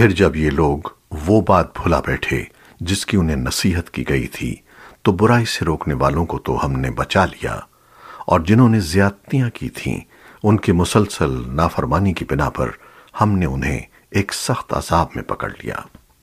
پھر جب یہ لوگ وہ بات بھلا بیٹھے جس کی انہیں نصیحت کی گئی تھی، تو برائی سے روکنے والوں کو تو ہم نے بچا لیا۔ اور جنہوں نے زیادتیاں کی تھیں، ان کی مسلسل نافرمانی کی بنا پر ہم نے انہیں ایک سخت عذاب میں پکڑ لیا۔